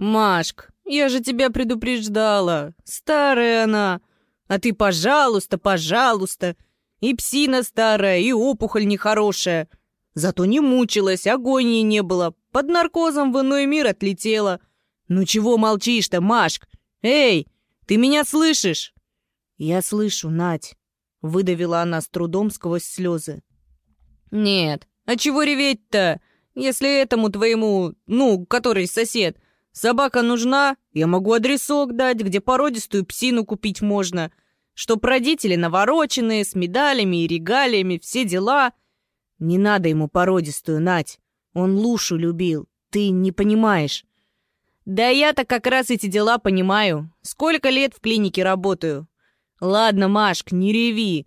«Машк, я же тебя предупреждала. Старая она. А ты, пожалуйста, пожалуйста. И псина старая, и опухоль нехорошая. Зато не мучилась, агонии не было. Под наркозом в иной мир отлетела. Ну чего молчишь-то, Машк? Эй, ты меня слышишь?» «Я слышу, Надь», — выдавила она с трудом сквозь слезы. «Нет, а чего реветь-то? Если этому твоему, ну, который сосед, собака нужна, я могу адресок дать, где породистую псину купить можно. Чтоб родители навороченные, с медалями и регалиями, все дела. Не надо ему породистую, Нать. Он Лушу любил, ты не понимаешь. Да я-то как раз эти дела понимаю. Сколько лет в клинике работаю. Ладно, Машк, не реви.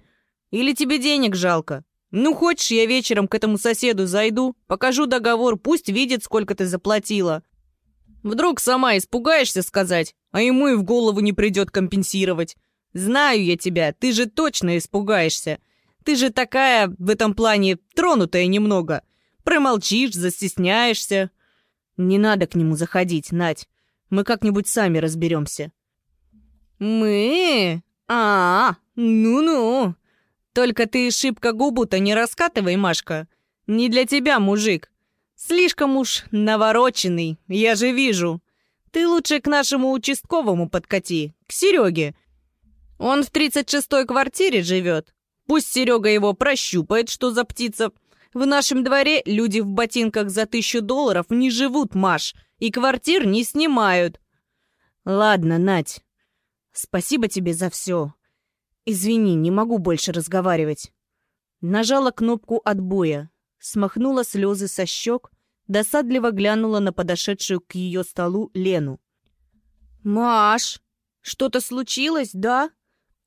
Или тебе денег жалко? Ну, хочешь, я вечером к этому соседу зайду, покажу договор, пусть видит, сколько ты заплатила. Вдруг сама испугаешься сказать, а ему и в голову не придет компенсировать. Знаю я тебя, ты же точно испугаешься. Ты же такая в этом плане тронутая немного. Промолчишь, застесняешься. Не надо к нему заходить, Надь. Мы как-нибудь сами разберемся. Мы? А, ну-ну. Только ты шибко губу-то не раскатывай, Машка. Не для тебя, мужик. Слишком уж навороченный, я же вижу. Ты лучше к нашему участковому подкати, к Сереге. Он в 36-й квартире живет. Пусть Серега его прощупает, что за птица. В нашем дворе люди в ботинках за тысячу долларов не живут, Маш, и квартир не снимают. Ладно, Надь, спасибо тебе за все. «Извини, не могу больше разговаривать». Нажала кнопку отбоя, смахнула слезы со щек, досадливо глянула на подошедшую к ее столу Лену. «Маш, что-то случилось, да?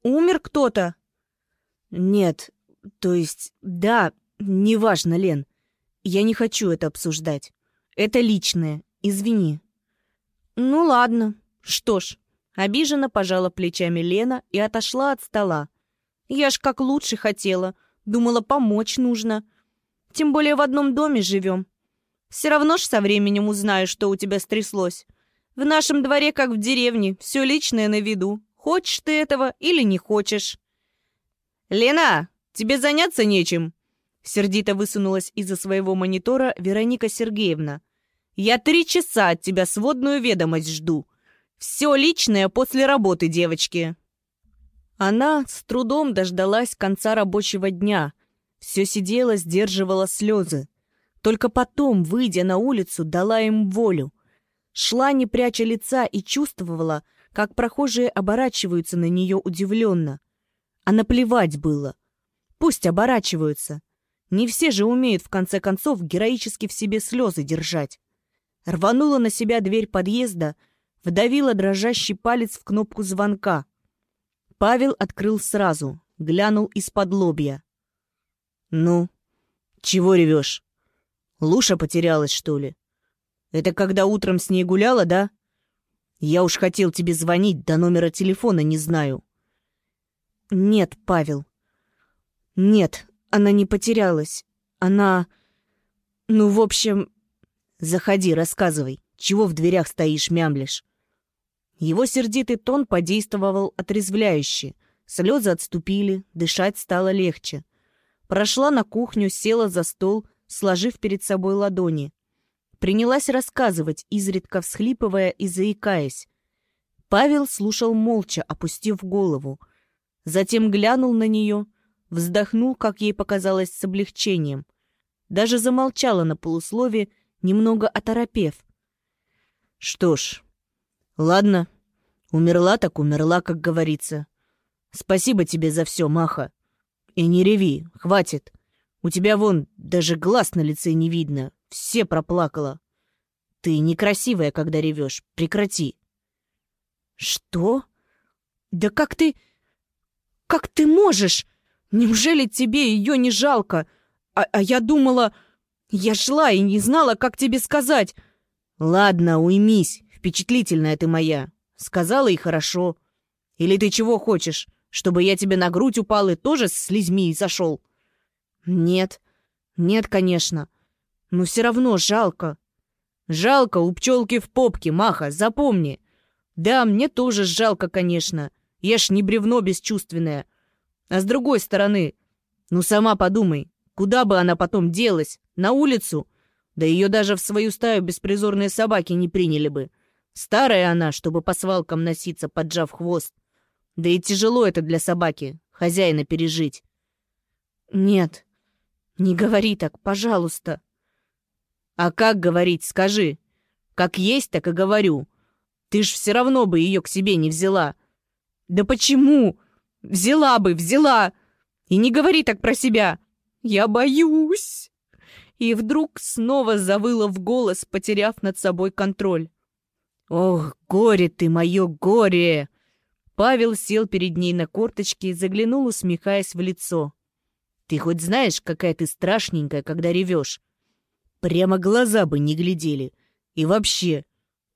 Умер кто-то?» «Нет, то есть, да, неважно, Лен. Я не хочу это обсуждать. Это личное, извини». «Ну ладно, что ж, Обиженно пожала плечами Лена и отошла от стола. «Я ж как лучше хотела. Думала, помочь нужно. Тем более в одном доме живем. Все равно ж со временем узнаю, что у тебя стряслось. В нашем дворе, как в деревне, все личное на виду. Хочешь ты этого или не хочешь?» «Лена, тебе заняться нечем?» Сердито высунулась из-за своего монитора Вероника Сергеевна. «Я три часа от тебя сводную ведомость жду. Все личное после работы, девочки!» Она с трудом дождалась конца рабочего дня. Все сидела, сдерживала слезы. Только потом, выйдя на улицу, дала им волю. Шла, не пряча лица, и чувствовала, как прохожие оборачиваются на нее удивленно. А наплевать было. Пусть оборачиваются. Не все же умеют, в конце концов, героически в себе слезы держать. Рванула на себя дверь подъезда, вдавила дрожащий палец в кнопку звонка. Павел открыл сразу, глянул из-под лобья. «Ну, чего ревешь? Луша потерялась, что ли? Это когда утром с ней гуляла, да? Я уж хотел тебе звонить, до номера телефона не знаю». «Нет, Павел. Нет, она не потерялась. Она... Ну, в общем...» «Заходи, рассказывай. Чего в дверях стоишь, мямлишь?» Его сердитый тон подействовал отрезвляюще. Слезы отступили, дышать стало легче. Прошла на кухню, села за стол, сложив перед собой ладони. Принялась рассказывать, изредка всхлипывая и заикаясь. Павел слушал молча, опустив голову. Затем глянул на нее, вздохнул, как ей показалось, с облегчением. Даже замолчала на полуслове, немного оторопев. «Что ж, Ладно, умерла так умерла, как говорится. Спасибо тебе за все, Маха. И не реви, хватит. У тебя вон даже глаз на лице не видно. Все проплакала. Ты некрасивая, когда ревешь. Прекрати. Что? Да как ты... Как ты можешь? Неужели тебе ее не жалко? А, а я думала... Я шла и не знала, как тебе сказать. Ладно, уймись. Впечатлительная ты моя. Сказала и хорошо. Или ты чего хочешь, чтобы я тебе на грудь упал и тоже с слезьми и сошел? Нет. Нет, конечно. Но все равно жалко. Жалко у пчелки в попке, Маха, запомни. Да, мне тоже жалко, конечно. Я ж не бревно бесчувственное. А с другой стороны, ну сама подумай, куда бы она потом делась? На улицу? Да ее даже в свою стаю беспризорные собаки не приняли бы. Старая она, чтобы по свалкам носиться, поджав хвост. Да и тяжело это для собаки, хозяина пережить. Нет, не говори так, пожалуйста. А как говорить, скажи? Как есть, так и говорю. Ты ж все равно бы ее к себе не взяла. Да почему? Взяла бы, взяла. И не говори так про себя. Я боюсь. И вдруг снова завыла в голос, потеряв над собой контроль. Ох, горе ты мое, горе! Павел сел перед ней на корточки и заглянул, усмехаясь в лицо. Ты хоть знаешь, какая ты страшненькая, когда ревешь? Прямо глаза бы не глядели. И вообще,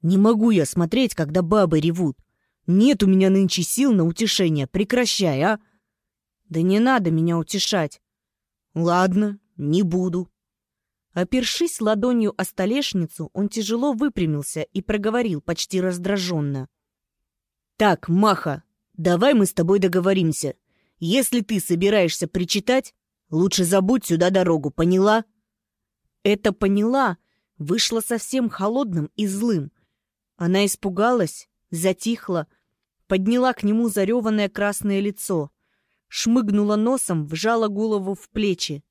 не могу я смотреть, когда бабы ревут. Нет у меня нынче сил на утешение. Прекращай, а? Да не надо меня утешать. Ладно, не буду. Опершись ладонью о столешницу, он тяжело выпрямился и проговорил почти раздраженно. «Так, Маха, давай мы с тобой договоримся. Если ты собираешься причитать, лучше забудь сюда дорогу, поняла?» Это поняла, вышло совсем холодным и злым. Она испугалась, затихла, подняла к нему зареванное красное лицо, шмыгнула носом, вжала голову в плечи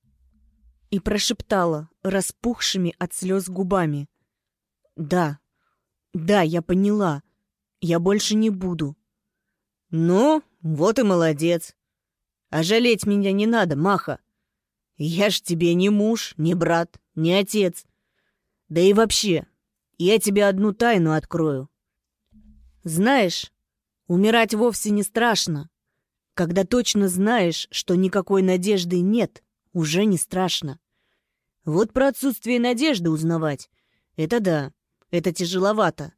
и прошептала распухшими от слез губами. «Да, да, я поняла. Я больше не буду». «Ну, вот и молодец. А жалеть меня не надо, Маха. Я ж тебе не муж, не брат, не отец. Да и вообще, я тебе одну тайну открою. Знаешь, умирать вовсе не страшно. Когда точно знаешь, что никакой надежды нет, уже не страшно. Вот про отсутствие надежды узнавать — это да, это тяжеловато.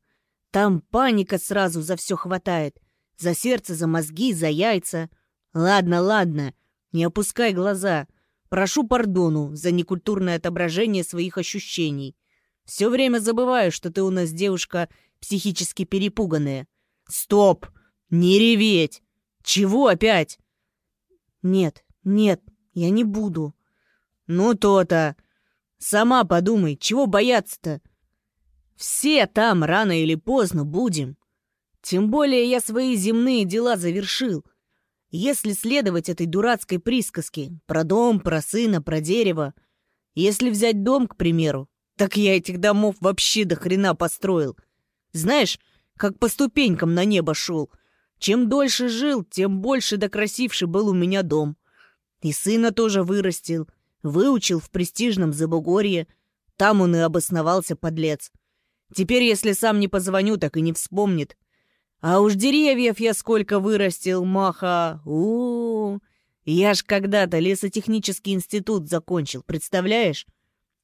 Там паника сразу за все хватает. За сердце, за мозги, за яйца. Ладно, ладно, не опускай глаза — Прошу пардону за некультурное отображение своих ощущений. Все время забываю, что ты у нас девушка психически перепуганная. Стоп! Не реветь! Чего опять? Нет, нет, я не буду. Ну то-то. Сама подумай, чего бояться-то? Все там рано или поздно будем. Тем более я свои земные дела завершил. Если следовать этой дурацкой присказке про дом, про сына, про дерево, если взять дом, к примеру, так я этих домов вообще до хрена построил. Знаешь, как по ступенькам на небо шел. Чем дольше жил, тем больше да красивше был у меня дом. И сына тоже вырастил, выучил в престижном Забугорье. Там он и обосновался, подлец. Теперь, если сам не позвоню, так и не вспомнит. А уж деревьев я сколько вырастил, маха! у, -у, -у. Я ж когда-то лесотехнический институт закончил, представляешь?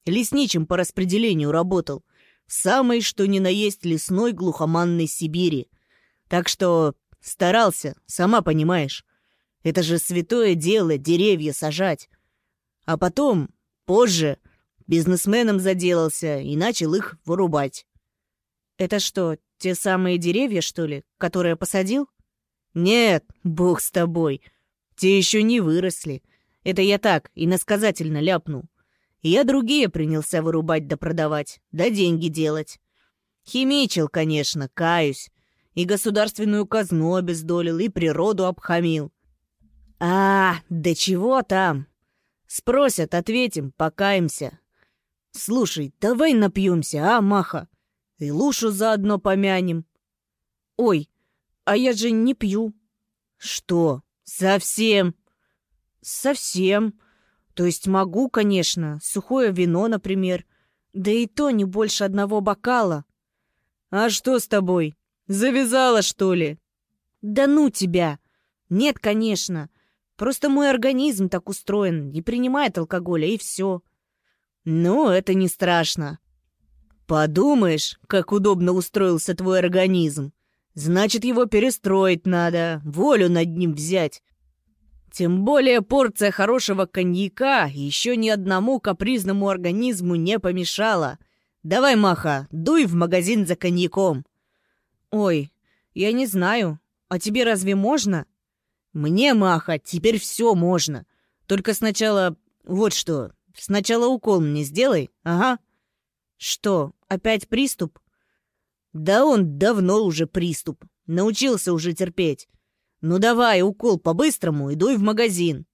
Лесничим по распределению работал. В самой, что ни на есть, лесной глухоманной Сибири. Так что старался, сама понимаешь. Это же святое дело деревья сажать. А потом, позже, бизнесменом заделался и начал их вырубать. Это что, те самые деревья, что ли, которые посадил? Нет, бог с тобой. Те еще не выросли. Это я так, иносказательно ляпнул. Я другие принялся вырубать да продавать, да деньги делать. Химичил, конечно, каюсь. И государственную казну обездолил, и природу обхамил. А, да чего там? Спросят, ответим, покаемся. Слушай, давай напьемся, а, Маха? И Лушу заодно помянем. Ой, а я же не пью. Что? Совсем? Совсем. То есть могу, конечно, сухое вино, например. Да и то не больше одного бокала. А что с тобой? Завязала, что ли? Да ну тебя! Нет, конечно. Просто мой организм так устроен, не принимает алкоголя, и все. Ну, это не страшно. «Подумаешь, как удобно устроился твой организм. Значит, его перестроить надо, волю над ним взять. Тем более порция хорошего коньяка еще ни одному капризному организму не помешала. Давай, Маха, дуй в магазин за коньяком. Ой, я не знаю. А тебе разве можно? Мне, Маха, теперь все можно. Только сначала... Вот что. Сначала укол мне сделай. Ага. Что, опять приступ? Да он давно уже приступ. Научился уже терпеть. Ну давай, укол по-быстрому и в магазин.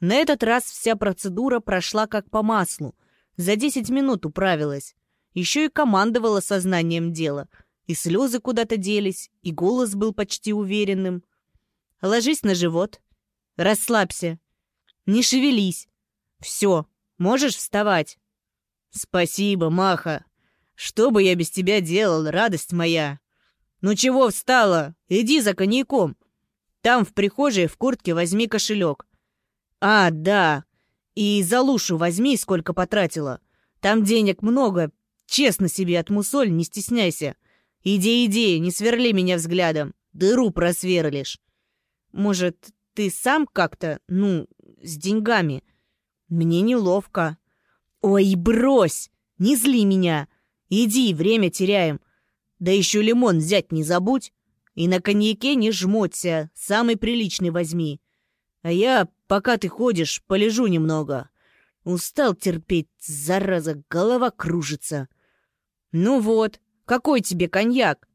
На этот раз вся процедура прошла как по маслу. За десять минут управилась. Еще и командовала сознанием дела. И слезы куда-то делись, и голос был почти уверенным. Ложись на живот. Расслабься. Не шевелись. Все, можешь вставать. Спасибо, Маха. Что бы я без тебя делал, радость моя? Ну чего встала? Иди за коньяком. Там в прихожей в куртке возьми кошелек. А, да. И за лушу возьми, сколько потратила. Там денег много. Честно себе отмусоль, не стесняйся. Иди, иди, не сверли меня взглядом. Дыру просверлишь. Может, ты сам как-то, ну, с деньгами? Мне неловко. Ой, брось! Не зли меня. Иди, время теряем. Да еще лимон взять не забудь. И на коньяке не жмоться, самый приличный возьми. А я, пока ты ходишь, полежу немного. Устал терпеть, зараза, голова кружится. Ну вот, какой тебе коньяк?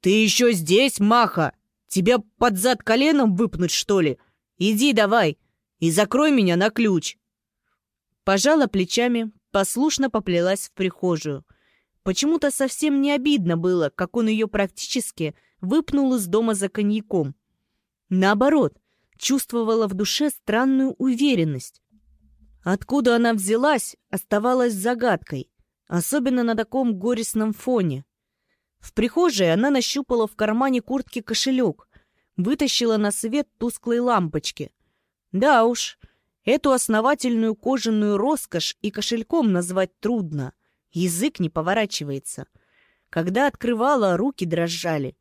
Ты еще здесь, Маха? Тебя под зад коленом выпнуть, что ли? Иди давай и закрой меня на ключ. Пожала плечами, послушно поплелась в прихожую. Почему-то совсем не обидно было, как он ее практически выпнул из дома за коньяком. Наоборот, чувствовала в душе странную уверенность. Откуда она взялась, оставалась загадкой, особенно на таком горестном фоне. В прихожей она нащупала в кармане куртки кошелек, вытащила на свет тусклой лампочки. Да уж, эту основательную кожаную роскошь и кошельком назвать трудно, язык не поворачивается. Когда открывала, руки дрожали.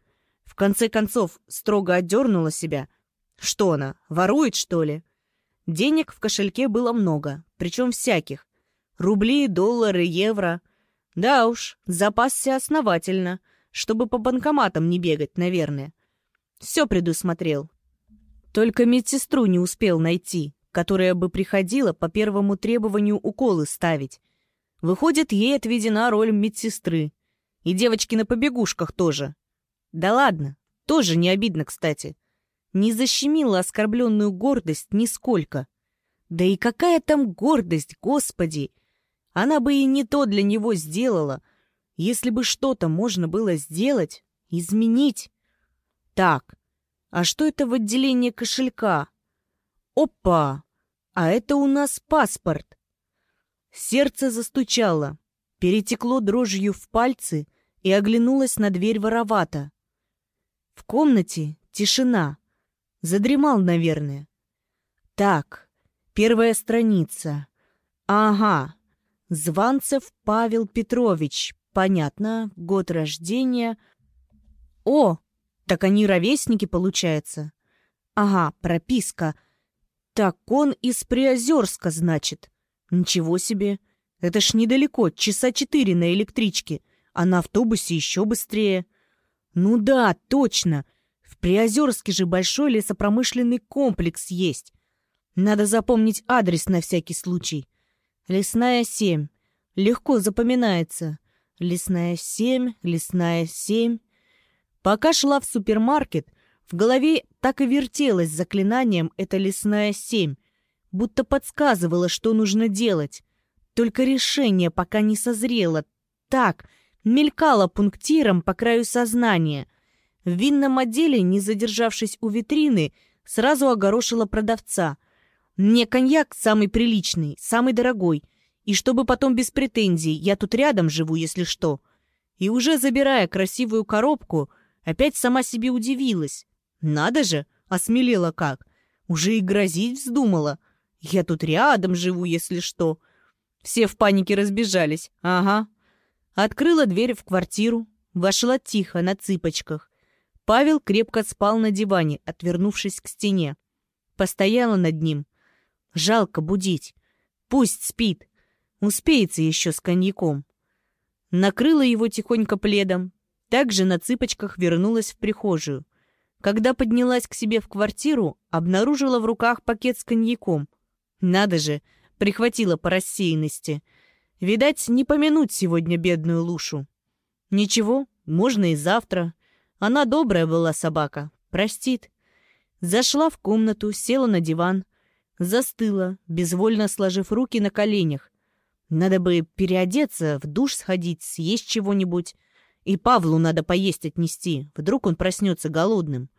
В конце концов, строго отдернула себя. Что она, ворует, что ли? Денег в кошельке было много, причем всяких. Рубли, доллары, евро. Да уж, запасся основательно, чтобы по банкоматам не бегать, наверное. Все предусмотрел. Только медсестру не успел найти, которая бы приходила по первому требованию уколы ставить. Выходит, ей отведена роль медсестры. И девочки на побегушках тоже. Да ладно, тоже не обидно, кстати. Не защемила оскорбленную гордость нисколько. Да и какая там гордость, господи! Она бы и не то для него сделала, если бы что-то можно было сделать, изменить. Так, а что это в отделении кошелька? Опа! А это у нас паспорт. Сердце застучало, перетекло дрожью в пальцы и оглянулось на дверь воровато. В комнате тишина. Задремал, наверное. Так, первая страница. Ага. Званцев Павел Петрович. Понятно, год рождения. О, так они ровесники, получается. Ага, прописка. Так он из Приозерска, значит. Ничего себе. Это ж недалеко, часа четыре на электричке, а на автобусе еще быстрее. Ну да, точно. В Приозерске же большой лесопромышленный комплекс есть. Надо запомнить адрес на всякий случай. Лесная 7. Легко запоминается. Лесная 7, лесная 7. Пока шла в супермаркет, в голове так и вертелось заклинанием «это лесная 7», будто подсказывала, что нужно делать. Только решение пока не созрело. Так, мелькало пунктиром по краю сознания. В винном отделе, не задержавшись у витрины, сразу огорошила продавца. «Мне коньяк самый приличный, самый дорогой. И чтобы потом без претензий, я тут рядом живу, если что». И уже забирая красивую коробку, опять сама себе удивилась. «Надо же!» — осмелела как. Уже и грозить вздумала. «Я тут рядом живу, если что». Все в панике разбежались. «Ага, Открыла дверь в квартиру, вошла тихо, на цыпочках. Павел крепко спал на диване, отвернувшись к стене. Постояла над ним. Жалко будить. Пусть спит. Успеется еще с коньяком. накрыла его тихонько пледом, также на цыпочках вернулась в прихожую. Когда поднялась к себе в квартиру, обнаружила в руках пакет с коньяком. Надо же, прихватила по рассеянности. Видать, не помянуть сегодня бедную Лушу. Ничего, можно и завтра. Она добрая была собака, простит. Зашла в комнату, села на диван, застыла, безвольно сложив руки на коленях. Надо бы переодеться, в душ сходить, съесть чего-нибудь. И Павлу надо поесть отнести, вдруг он проснется голодным.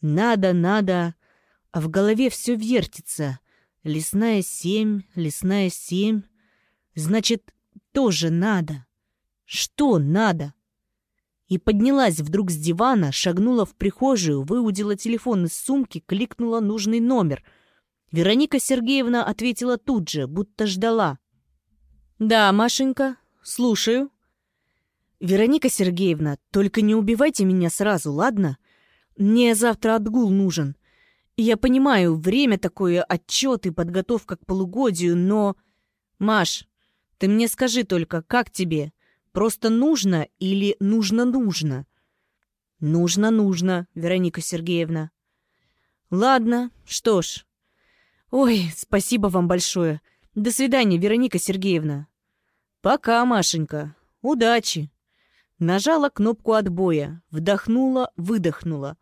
Надо, надо. А в голове все вертится. Лесная семь, лесная семь. Значит, тоже надо. Что надо? И поднялась вдруг с дивана, шагнула в прихожую, выудила телефон из сумки, кликнула нужный номер. Вероника Сергеевна ответила тут же, будто ждала. «Да, Машенька, слушаю». «Вероника Сергеевна, только не убивайте меня сразу, ладно? Мне завтра отгул нужен. Я понимаю, время такое, отчет и подготовка к полугодию, но... Маш, ты мне скажи только, как тебе? Просто нужно или нужно-нужно?» «Нужно-нужно, Вероника Сергеевна». «Ладно, что ж. Ой, спасибо вам большое. До свидания, Вероника Сергеевна». «Пока, Машенька. Удачи». Нажала кнопку отбоя, вдохнула, выдохнула.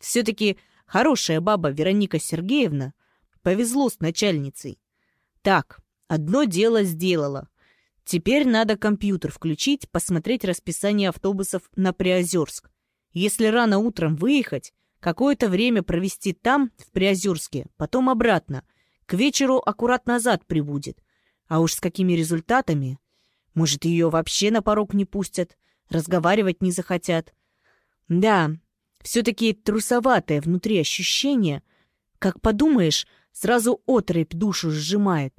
Все-таки хорошая баба Вероника Сергеевна. Повезло с начальницей. Так, одно дело сделала. Теперь надо компьютер включить, посмотреть расписание автобусов на Приозерск. Если рано утром выехать, какое-то время провести там, в Приозерске, потом обратно. К вечеру аккурат назад прибудет. А уж с какими результатами? Может, ее вообще на порог не пустят? разговаривать не захотят. Да, все-таки трусоватое внутри ощущение. Как подумаешь, сразу отрыбь душу сжимает.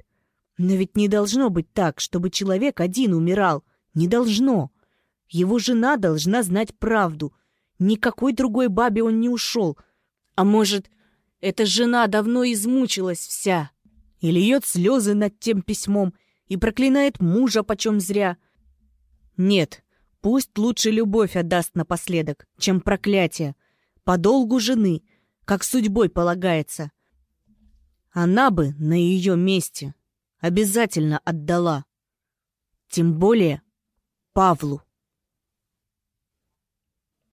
Но ведь не должно быть так, чтобы человек один умирал. Не должно. Его жена должна знать правду. Никакой другой бабе он не ушел. А может, эта жена давно измучилась вся. И льет слезы над тем письмом, и проклинает мужа почем зря. Нет, Пусть лучше любовь отдаст напоследок, чем проклятие. По долгу жены, как судьбой полагается. Она бы на ее месте обязательно отдала. Тем более Павлу.